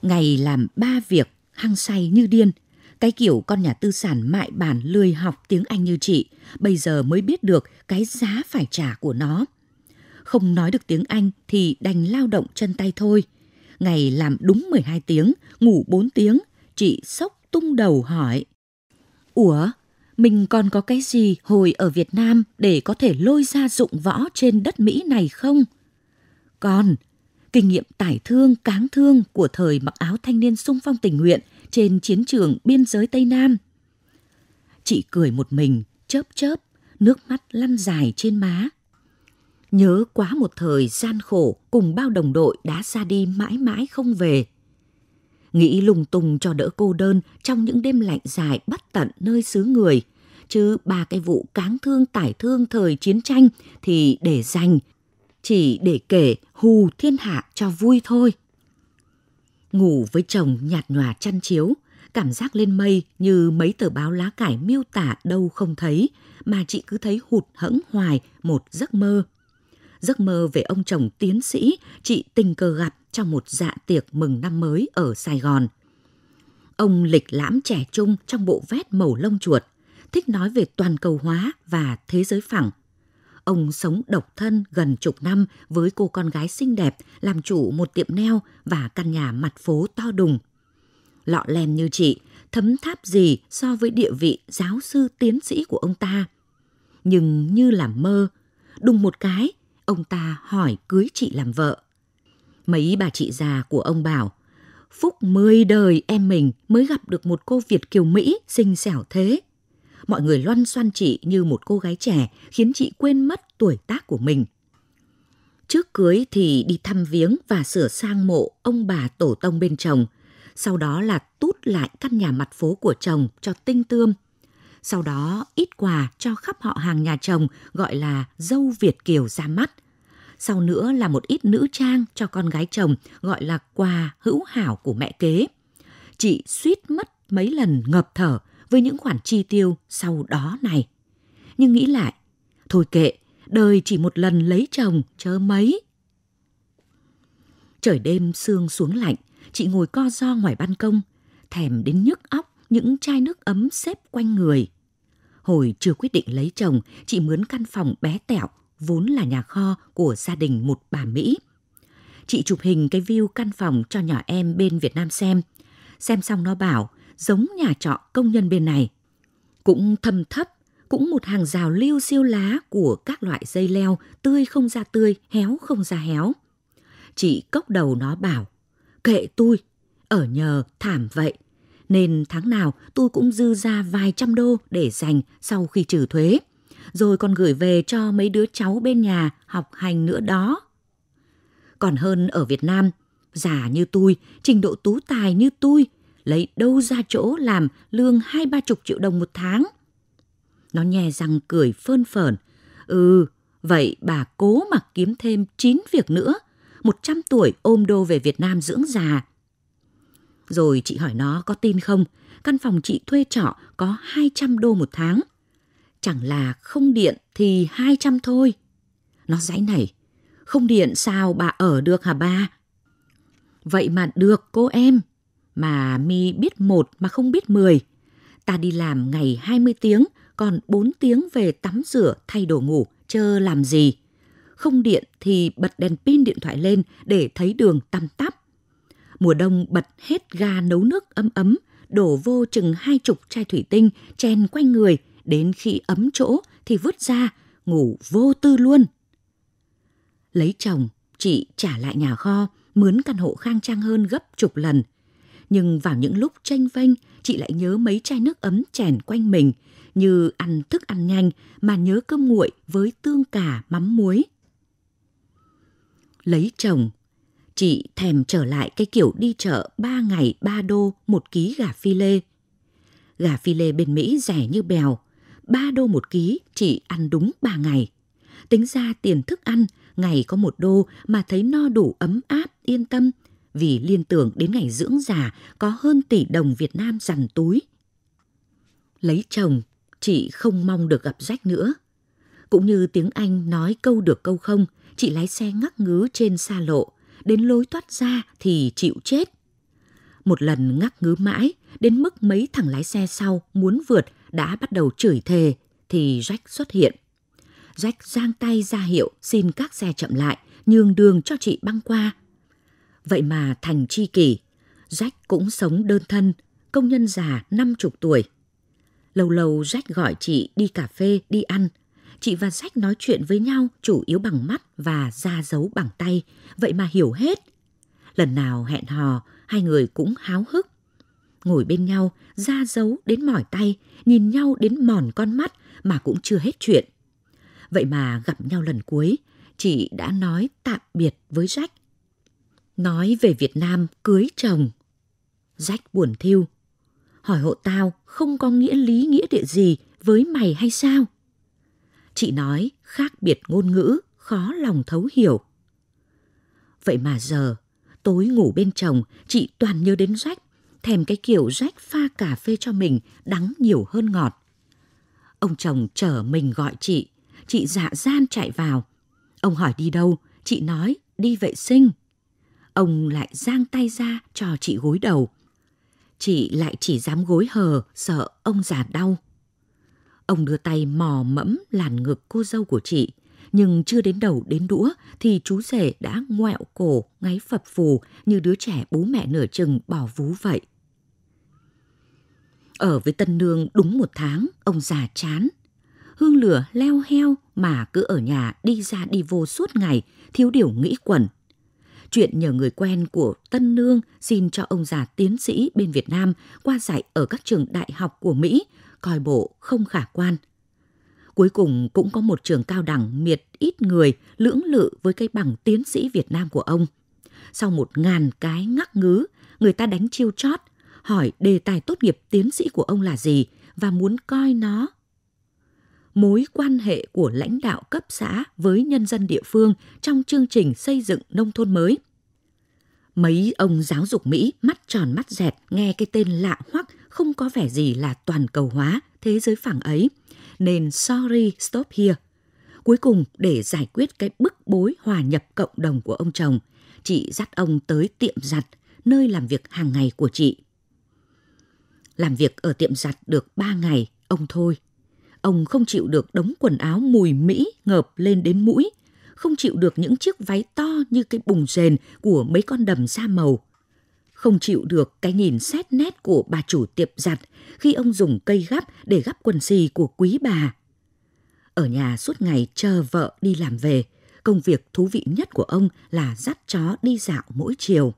Ngày làm ba việc, hăng say như điên. Cái kiểu con nhà tư sản mại bản lười học tiếng Anh như chị, bây giờ mới biết được cái giá phải trả của nó. Không nói được tiếng Anh thì đành lao động chân tay thôi. Ngày làm đúng 12 tiếng, ngủ 4 tiếng, chị sốc tung đầu hỏi. Ủa, mình còn có cái gì hồi ở Việt Nam để có thể lôi ra dụng võ trên đất Mỹ này không? Còn, kinh nghiệm tải thương, cáng thương của thời mặc áo thanh niên sung phong tình nguyện trên chiến trường biên giới Tây Nam. Chị cười một mình, chớp chớp, nước mắt lăn dài trên má. Nhớ quá một thời gian khổ cùng bao đồng đội đã ra đi mãi mãi không về. Nghĩ lùng tung cho đỡ cô đơn trong những đêm lạnh dài bất tận nơi xứ người. Chứ ba cái vụ cáng thương tải thương thời chiến tranh thì để dành, chỉ để kể hù thiên hạ cho vui thôi. Ngủ với chồng nhạt nhòa chăn chiếu, cảm giác lên mây như mấy tờ báo lá cải miêu tả đâu không thấy, mà chị cứ thấy hụt hẫng hoài một giấc mơ giấc mơ về ông chồng tiến sĩ chị tình cờ gặp trong một dạ tiệc mừng năm mới ở Sài Gòn. Ông lịch lãm trẻ trung trong bộ vét màu lông chuột, thích nói về toàn cầu hóa và thế giới phẳng. Ông sống độc thân gần chục năm với cô con gái xinh đẹp, làm chủ một tiệm neo và căn nhà mặt phố to đùng. Lọ lem như chị, thấm tháp gì so với địa vị giáo sư tiến sĩ của ông ta. Nhưng như là mơ, đùng một cái, ông ta hỏi cưới chị làm vợ. Mấy bà chị già của ông bảo, phúc mười đời em mình mới gặp được một cô Việt kiều Mỹ xinh xẻo thế. Mọi người loan xoan chị như một cô gái trẻ khiến chị quên mất tuổi tác của mình. Trước cưới thì đi thăm viếng và sửa sang mộ ông bà tổ tông bên chồng. Sau đó là tút lại căn nhà mặt phố của chồng cho tinh tươm. Sau đó ít quà cho khắp họ hàng nhà chồng gọi là dâu Việt Kiều ra mắt. Sau nữa là một ít nữ trang cho con gái chồng gọi là quà hữu hảo của mẹ kế. Chị suýt mất mấy lần ngập thở với những khoản chi tiêu sau đó này. Nhưng nghĩ lại, thôi kệ, đời chỉ một lần lấy chồng chớ mấy. Trời đêm sương xuống lạnh, chị ngồi co do ngoài ban công, thèm đến nhức óc những chai nước ấm xếp quanh người. Hồi chưa quyết định lấy chồng, chị mướn căn phòng bé tẹo, vốn là nhà kho của gia đình một bà Mỹ. chị chụp hình cái view căn phòng cho nhỏ em bên Việt Nam xem. Xem xong nó bảo, giống nhà trọ công nhân bên này. Cũng thâm thấp, cũng một hàng rào liêu siêu lá của các loại dây leo, tươi không ra tươi, héo không ra héo. Chị cốc đầu nó bảo, kệ tôi, ở nhờ thảm vậy, nên tháng nào tôi cũng dư ra vài trăm đô để dành sau khi trừ thuế, rồi còn gửi về cho mấy đứa cháu bên nhà học hành nữa đó. Còn hơn ở Việt Nam, già như tôi, trình độ tú tài như tôi, lấy đâu ra chỗ làm lương hai ba chục triệu đồng một tháng. Nó nhè răng cười phơn phởn. Ừ, vậy bà cố mà kiếm thêm 9 việc nữa, 100 tuổi ôm đô về Việt Nam dưỡng già. Rồi chị hỏi nó có tin không, căn phòng chị thuê trọ có 200 đô một tháng. Chẳng là không điện thì 200 thôi. Nó dãy này không điện sao bà ở được hả ba? Vậy mà được cô em, mà mi biết một mà không biết mười. Ta đi làm ngày 20 tiếng, còn 4 tiếng về tắm rửa thay đồ ngủ, chờ làm gì? Không điện thì bật đèn pin điện thoại lên để thấy đường tăm tắp. Mùa đông bật hết ga nấu nước ấm ấm, đổ vô chừng hai chục chai thủy tinh, chen quanh người, đến khi ấm chỗ thì vứt ra, ngủ vô tư luôn. Lấy chồng, chị trả lại nhà kho, mướn căn hộ khang trang hơn gấp chục lần. Nhưng vào những lúc tranh vênh, chị lại nhớ mấy chai nước ấm chèn quanh mình, như ăn thức ăn nhanh mà nhớ cơm nguội với tương cà mắm muối. Lấy chồng, chị thèm trở lại cái kiểu đi chợ ba ngày ba đô một ký gà phi lê. Gà phi lê bên Mỹ rẻ như bèo, ba đô một ký chị ăn đúng ba ngày. Tính ra tiền thức ăn ngày có một đô mà thấy no đủ ấm áp, yên tâm, vì liên tưởng đến ngày dưỡng già có hơn tỷ đồng Việt Nam dằn túi. Lấy chồng, chị không mong được gặp rách nữa. Cũng như tiếng Anh nói câu được câu không, chị lái xe ngắc ngứ trên xa lộ, đến lối thoát ra thì chịu chết. Một lần ngắc ngứ mãi, đến mức mấy thằng lái xe sau muốn vượt đã bắt đầu chửi thề, thì Jack xuất hiện. Jack giang tay ra hiệu xin các xe chậm lại, nhường đường cho chị băng qua. Vậy mà thành chi kỷ, Jack cũng sống đơn thân, công nhân già năm chục tuổi. Lâu lâu Jack gọi chị đi cà phê, đi ăn. Chị và Jack nói chuyện với nhau chủ yếu bằng mắt và ra dấu bằng tay, vậy mà hiểu hết. Lần nào hẹn hò, hai người cũng háo hức. Ngồi bên nhau, ra dấu đến mỏi tay, nhìn nhau đến mòn con mắt mà cũng chưa hết chuyện. Vậy mà gặp nhau lần cuối, chị đã nói tạm biệt với Jack. Nói về Việt Nam cưới chồng. Jack buồn thiêu. Hỏi hộ tao không có nghĩa lý nghĩa địa gì với mày hay sao? Chị nói khác biệt ngôn ngữ, khó lòng thấu hiểu. Vậy mà giờ, tối ngủ bên chồng, chị toàn nhớ đến Jack, thèm cái kiểu rách pha cà phê cho mình đắng nhiều hơn ngọt. Ông chồng chở mình gọi chị, chị dạ gian chạy vào. Ông hỏi đi đâu, chị nói đi vệ sinh. Ông lại giang tay ra cho chị gối đầu. Chị lại chỉ dám gối hờ, sợ ông già đau. Ông đưa tay mò mẫm làn ngực cô dâu của chị, nhưng chưa đến đầu đến đũa thì chú rể đã ngoẹo cổ, ngáy phập phù như đứa trẻ bú mẹ nửa chừng bỏ vú vậy. Ở với Tân Nương đúng một tháng, ông già chán. Hương lửa leo heo mà cứ ở nhà đi ra đi vô suốt ngày, thiếu điều nghĩ quẩn. Chuyện nhờ người quen của Tân Nương xin cho ông già tiến sĩ bên Việt Nam qua dạy ở các trường đại học của Mỹ, coi bộ không khả quan. Cuối cùng cũng có một trường cao đẳng miệt ít người lưỡng lự với cái bằng tiến sĩ Việt Nam của ông. Sau một ngàn cái ngắc ngứ, người ta đánh chiêu chót, hỏi đề tài tốt nghiệp tiến sĩ của ông là gì và muốn coi nó mối quan hệ của lãnh đạo cấp xã với nhân dân địa phương trong chương trình xây dựng nông thôn mới. Mấy ông giáo dục Mỹ mắt tròn mắt dẹt nghe cái tên lạ hoắc không có vẻ gì là toàn cầu hóa thế giới phẳng ấy, nên sorry stop here. Cuối cùng để giải quyết cái bức bối hòa nhập cộng đồng của ông chồng, chị dắt ông tới tiệm giặt, nơi làm việc hàng ngày của chị. Làm việc ở tiệm giặt được ba ngày, ông thôi Ông không chịu được đống quần áo mùi Mỹ ngợp lên đến mũi, không chịu được những chiếc váy to như cái bùng rền của mấy con đầm da màu. Không chịu được cái nhìn xét nét của bà chủ tiệm giặt khi ông dùng cây gắp để gắp quần xì của quý bà. Ở nhà suốt ngày chờ vợ đi làm về, công việc thú vị nhất của ông là dắt chó đi dạo mỗi chiều.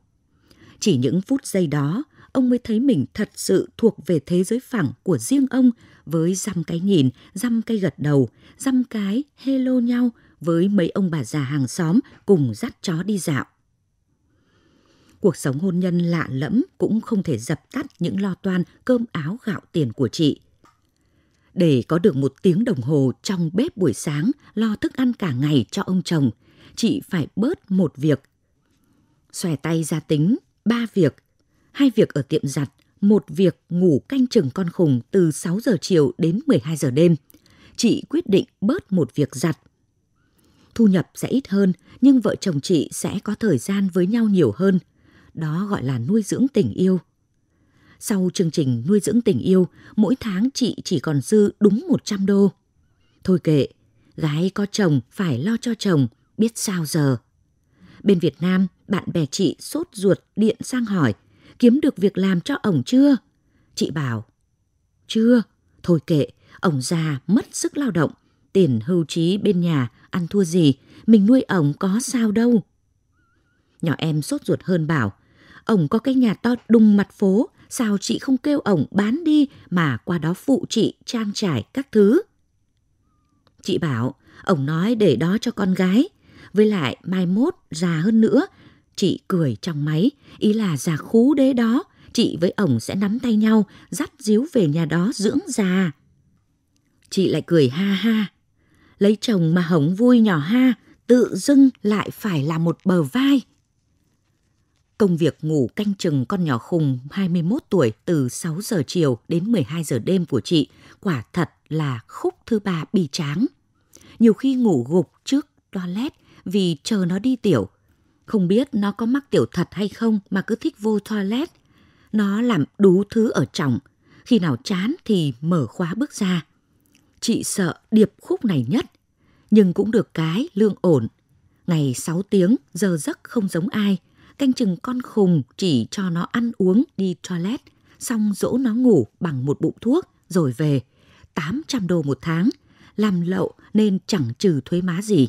Chỉ những phút giây đó, ông mới thấy mình thật sự thuộc về thế giới phẳng của riêng ông với dăm cái nhìn, dăm cái gật đầu, dăm cái hello nhau với mấy ông bà già hàng xóm cùng dắt chó đi dạo. Cuộc sống hôn nhân lạ lẫm cũng không thể dập tắt những lo toan cơm áo gạo tiền của chị. Để có được một tiếng đồng hồ trong bếp buổi sáng lo thức ăn cả ngày cho ông chồng, chị phải bớt một việc. Xòe tay ra tính, ba việc. Hai việc ở tiệm giặt, một việc ngủ canh chừng con khùng từ 6 giờ chiều đến 12 giờ đêm. Chị quyết định bớt một việc giặt. Thu nhập sẽ ít hơn, nhưng vợ chồng chị sẽ có thời gian với nhau nhiều hơn. Đó gọi là nuôi dưỡng tình yêu. Sau chương trình nuôi dưỡng tình yêu, mỗi tháng chị chỉ còn dư đúng 100 đô. Thôi kệ, gái có chồng phải lo cho chồng, biết sao giờ. Bên Việt Nam, bạn bè chị sốt ruột điện sang hỏi, kiếm được việc làm cho ổng chưa? Chị bảo, chưa, thôi kệ, ổng già mất sức lao động, tiền hưu trí bên nhà ăn thua gì, mình nuôi ổng có sao đâu. Nhỏ em sốt ruột hơn bảo, ổng có cái nhà to đùng mặt phố, sao chị không kêu ổng bán đi mà qua đó phụ chị trang trải các thứ. Chị bảo, ổng nói để đó cho con gái, với lại mai mốt già hơn nữa. Chị cười trong máy, ý là già khú đế đó, chị với ổng sẽ nắm tay nhau, dắt díu về nhà đó dưỡng già. Chị lại cười ha ha. Lấy chồng mà hổng vui nhỏ ha, tự dưng lại phải là một bờ vai. Công việc ngủ canh chừng con nhỏ khùng 21 tuổi từ 6 giờ chiều đến 12 giờ đêm của chị quả thật là khúc thứ ba bi tráng. Nhiều khi ngủ gục trước toilet vì chờ nó đi tiểu. Không biết nó có mắc tiểu thật hay không mà cứ thích vô toilet. Nó làm đủ thứ ở trong. Khi nào chán thì mở khóa bước ra. Chị sợ điệp khúc này nhất. Nhưng cũng được cái lương ổn. Ngày 6 tiếng, giờ giấc không giống ai. Canh chừng con khùng chỉ cho nó ăn uống đi toilet. Xong dỗ nó ngủ bằng một bụng thuốc rồi về. 800 đô một tháng. Làm lậu nên chẳng trừ thuế má gì.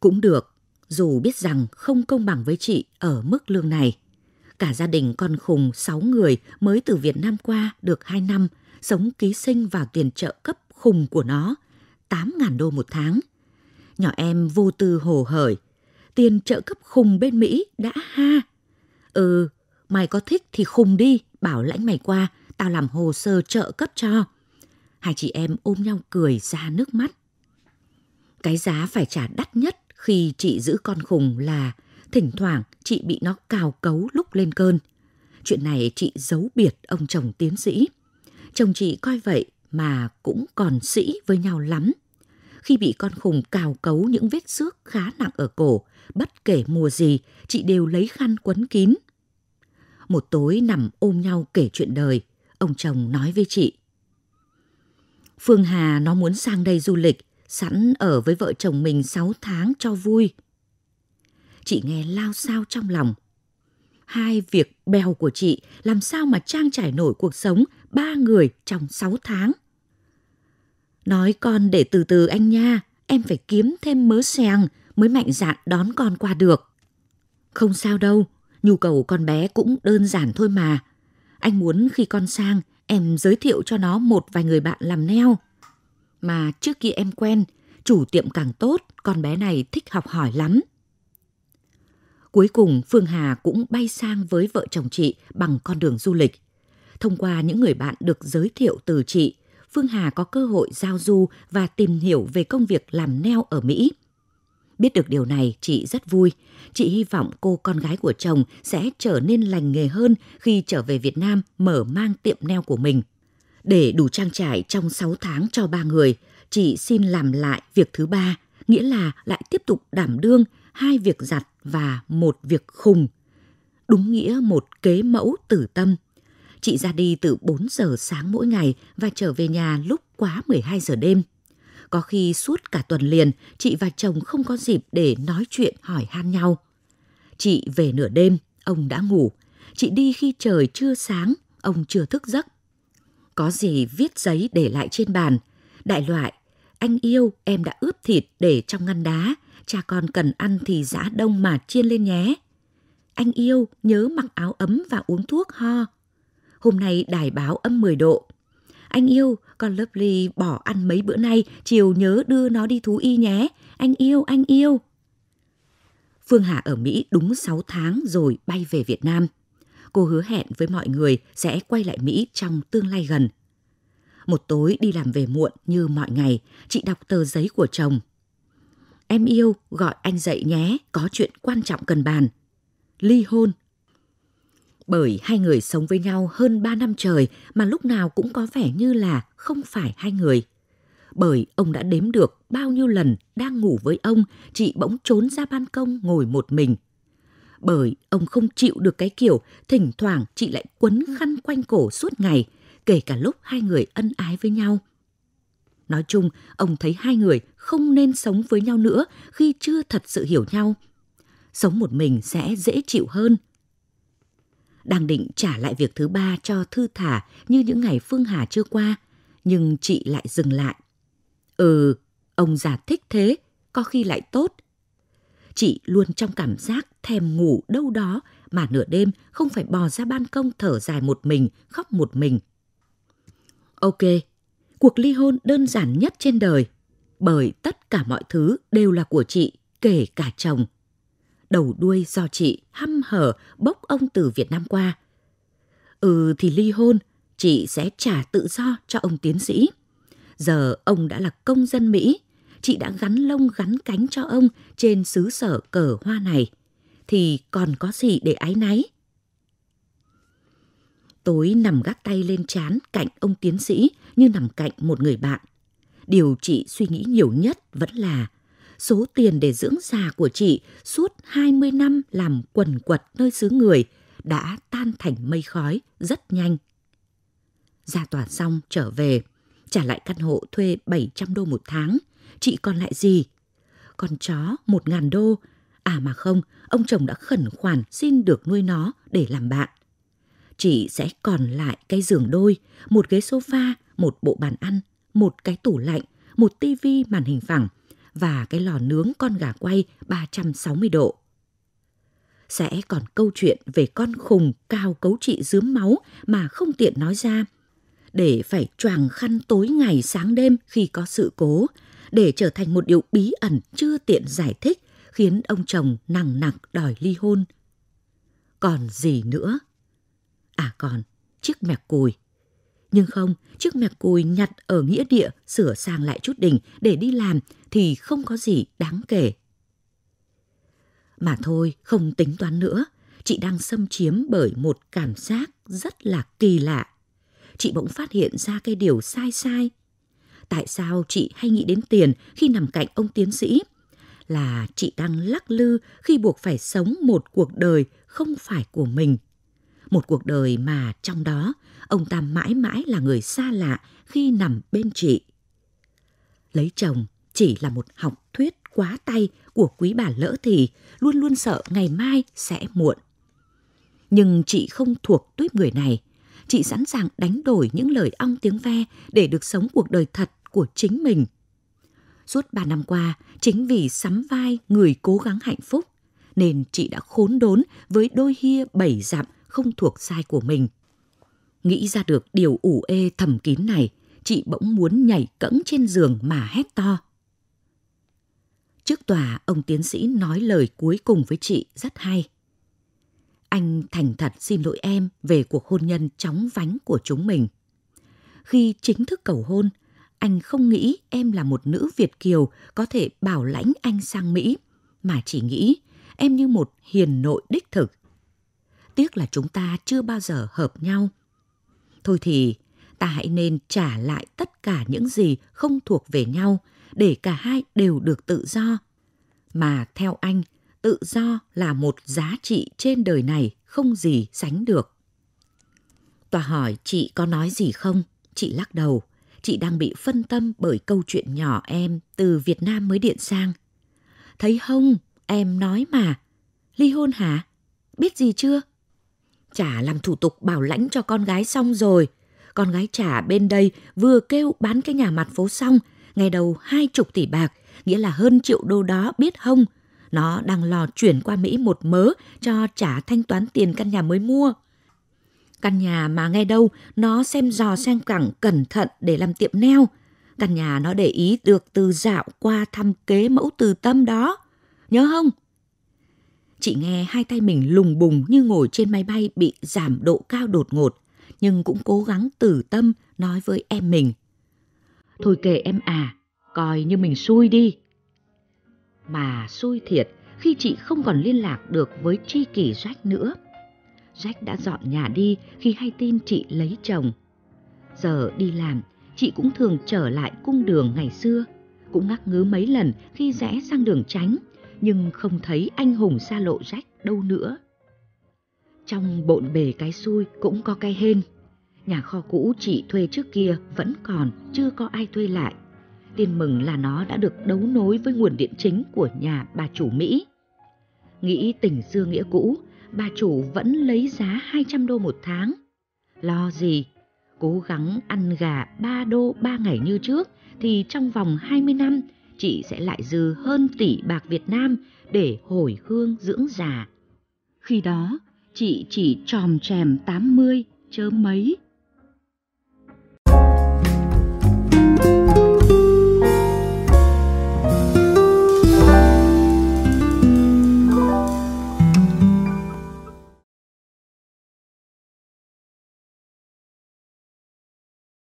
Cũng được, dù biết rằng không công bằng với chị ở mức lương này. Cả gia đình con khùng 6 người mới từ Việt Nam qua được 2 năm, sống ký sinh vào tiền trợ cấp khùng của nó, 8.000 đô một tháng. Nhỏ em vô tư hồ hởi, tiền trợ cấp khùng bên Mỹ đã ha. Ừ, mày có thích thì khùng đi, bảo lãnh mày qua, tao làm hồ sơ trợ cấp cho. Hai chị em ôm nhau cười ra nước mắt. Cái giá phải trả đắt nhất khi chị giữ con khùng là thỉnh thoảng chị bị nó cào cấu lúc lên cơn. Chuyện này chị giấu biệt ông chồng tiến sĩ. Chồng chị coi vậy mà cũng còn sĩ với nhau lắm. Khi bị con khùng cào cấu những vết xước khá nặng ở cổ, bất kể mùa gì, chị đều lấy khăn quấn kín. Một tối nằm ôm nhau kể chuyện đời, ông chồng nói với chị. Phương Hà nó muốn sang đây du lịch, sẵn ở với vợ chồng mình 6 tháng cho vui. Chị nghe lao sao trong lòng. Hai việc bèo của chị làm sao mà trang trải nổi cuộc sống ba người trong 6 tháng. Nói con để từ từ anh nha, em phải kiếm thêm mớ xèng mới mạnh dạn đón con qua được. Không sao đâu, nhu cầu con bé cũng đơn giản thôi mà. Anh muốn khi con sang, em giới thiệu cho nó một vài người bạn làm neo mà trước kia em quen, chủ tiệm càng tốt, con bé này thích học hỏi lắm. Cuối cùng Phương Hà cũng bay sang với vợ chồng chị bằng con đường du lịch. Thông qua những người bạn được giới thiệu từ chị, Phương Hà có cơ hội giao du và tìm hiểu về công việc làm neo ở Mỹ. Biết được điều này, chị rất vui. Chị hy vọng cô con gái của chồng sẽ trở nên lành nghề hơn khi trở về Việt Nam mở mang tiệm neo của mình. Để đủ trang trải trong 6 tháng cho ba người, chị xin làm lại việc thứ ba, nghĩa là lại tiếp tục đảm đương hai việc giặt và một việc khùng. Đúng nghĩa một kế mẫu tử tâm. Chị ra đi từ 4 giờ sáng mỗi ngày và trở về nhà lúc quá 12 giờ đêm. Có khi suốt cả tuần liền, chị và chồng không có dịp để nói chuyện hỏi han nhau. Chị về nửa đêm, ông đã ngủ. Chị đi khi trời chưa sáng, ông chưa thức giấc. Có gì viết giấy để lại trên bàn. Đại loại, anh yêu, em đã ướp thịt để trong ngăn đá. Cha con cần ăn thì giã đông mà chiên lên nhé. Anh yêu, nhớ mặc áo ấm và uống thuốc ho. Hôm nay đài báo âm 10 độ. Anh yêu, con Lovely bỏ ăn mấy bữa nay, chiều nhớ đưa nó đi thú y nhé. Anh yêu, anh yêu. Phương Hà ở Mỹ đúng 6 tháng rồi bay về Việt Nam. Cô hứa hẹn với mọi người sẽ quay lại Mỹ trong tương lai gần. Một tối đi làm về muộn như mọi ngày, chị đọc tờ giấy của chồng. Em yêu, gọi anh dậy nhé, có chuyện quan trọng cần bàn. Ly hôn. Bởi hai người sống với nhau hơn 3 năm trời mà lúc nào cũng có vẻ như là không phải hai người. Bởi ông đã đếm được bao nhiêu lần đang ngủ với ông, chị bỗng trốn ra ban công ngồi một mình. Bởi ông không chịu được cái kiểu thỉnh thoảng chị lại quấn khăn quanh cổ suốt ngày, kể cả lúc hai người ân ái với nhau. Nói chung, ông thấy hai người không nên sống với nhau nữa khi chưa thật sự hiểu nhau. Sống một mình sẽ dễ chịu hơn. Đang định trả lại việc thứ ba cho thư thả như những ngày Phương Hà chưa qua, nhưng chị lại dừng lại. Ừ, ông già thích thế, có khi lại tốt. Chị luôn trong cảm giác thèm ngủ đâu đó mà nửa đêm không phải bò ra ban công thở dài một mình, khóc một mình. Ok, cuộc ly hôn đơn giản nhất trên đời, bởi tất cả mọi thứ đều là của chị, kể cả chồng. Đầu đuôi do chị hăm hở bốc ông từ Việt Nam qua. Ừ thì ly hôn, chị sẽ trả tự do cho ông tiến sĩ. Giờ ông đã là công dân Mỹ, chị đã gắn lông gắn cánh cho ông trên xứ sở cờ hoa này. Thì còn có gì để ái náy? Tối nằm gác tay lên chán cạnh ông tiến sĩ như nằm cạnh một người bạn. Điều chị suy nghĩ nhiều nhất vẫn là số tiền để dưỡng già của chị suốt 20 năm làm quần quật nơi xứ người đã tan thành mây khói rất nhanh. Ra tòa xong trở về, trả lại căn hộ thuê 700 đô một tháng, chị còn lại gì? Con chó một ngàn đô, à mà không, ông chồng đã khẩn khoản xin được nuôi nó để làm bạn chị sẽ còn lại cái giường đôi, một ghế sofa, một bộ bàn ăn, một cái tủ lạnh, một tivi màn hình phẳng và cái lò nướng con gà quay 360 độ. Sẽ còn câu chuyện về con khùng cao cấu trị dướm máu mà không tiện nói ra. Để phải choàng khăn tối ngày sáng đêm khi có sự cố, để trở thành một điều bí ẩn chưa tiện giải thích khiến ông chồng nặng nặng đòi ly hôn. Còn gì nữa? À còn, chiếc mẹc cùi. Nhưng không, chiếc mẹc cùi nhặt ở nghĩa địa sửa sang lại chút đỉnh để đi làm thì không có gì đáng kể. Mà thôi, không tính toán nữa, chị đang xâm chiếm bởi một cảm giác rất là kỳ lạ. Chị bỗng phát hiện ra cái điều sai sai. Tại sao chị hay nghĩ đến tiền khi nằm cạnh ông tiến sĩ? Là chị đang lắc lư khi buộc phải sống một cuộc đời không phải của mình một cuộc đời mà trong đó, ông ta mãi mãi là người xa lạ khi nằm bên chị. Lấy chồng chỉ là một học thuyết quá tay của quý bà lỡ thì luôn luôn sợ ngày mai sẽ muộn. Nhưng chị không thuộc tuyết người này. Chị sẵn sàng đánh đổi những lời ong tiếng ve để được sống cuộc đời thật của chính mình. Suốt ba năm qua, chính vì sắm vai người cố gắng hạnh phúc, nên chị đã khốn đốn với đôi hia bảy dặm không thuộc sai của mình. Nghĩ ra được điều ủ ê thầm kín này, chị bỗng muốn nhảy cẫng trên giường mà hét to. Trước tòa, ông tiến sĩ nói lời cuối cùng với chị rất hay. Anh thành thật xin lỗi em về cuộc hôn nhân chóng vánh của chúng mình. Khi chính thức cầu hôn, anh không nghĩ em là một nữ Việt Kiều có thể bảo lãnh anh sang Mỹ, mà chỉ nghĩ em như một hiền nội đích thực tiếc là chúng ta chưa bao giờ hợp nhau. Thôi thì, ta hãy nên trả lại tất cả những gì không thuộc về nhau để cả hai đều được tự do. Mà theo anh, tự do là một giá trị trên đời này không gì sánh được. Tòa hỏi chị có nói gì không? Chị lắc đầu chị đang bị phân tâm bởi câu chuyện nhỏ em từ Việt Nam mới điện sang. Thấy không, em nói mà. Ly hôn hả? Biết gì chưa? Chả làm thủ tục bảo lãnh cho con gái xong rồi. Con gái trả bên đây vừa kêu bán cái nhà mặt phố xong, ngày đầu hai chục tỷ bạc, nghĩa là hơn triệu đô đó biết không? Nó đang lò chuyển qua Mỹ một mớ cho trả thanh toán tiền căn nhà mới mua. Căn nhà mà ngay đâu nó xem dò xem cẳng cẩn thận để làm tiệm neo. Căn nhà nó để ý được từ dạo qua thăm kế mẫu từ tâm đó. Nhớ không? Chị nghe hai tay mình lùng bùng như ngồi trên máy bay bị giảm độ cao đột ngột, nhưng cũng cố gắng từ tâm nói với em mình. Thôi kệ em à, coi như mình xui đi. Mà xui thiệt khi chị không còn liên lạc được với tri kỷ rách nữa. Jack đã dọn nhà đi khi hay tin chị lấy chồng. Giờ đi làm, chị cũng thường trở lại cung đường ngày xưa, cũng ngắc ngứ mấy lần khi rẽ sang đường tránh, nhưng không thấy anh hùng xa lộ Jack đâu nữa. Trong bộn bề cái xui cũng có cái hên. Nhà kho cũ chị thuê trước kia vẫn còn, chưa có ai thuê lại. Tin mừng là nó đã được đấu nối với nguồn điện chính của nhà bà chủ Mỹ. Nghĩ tình xưa nghĩa cũ, bà chủ vẫn lấy giá 200 đô một tháng. Lo gì? Cố gắng ăn gà 3 đô 3 ngày như trước thì trong vòng 20 năm chị sẽ lại dư hơn tỷ bạc Việt Nam để hồi hương dưỡng già. Khi đó, chị chỉ tròm trèm 80 chớ mấy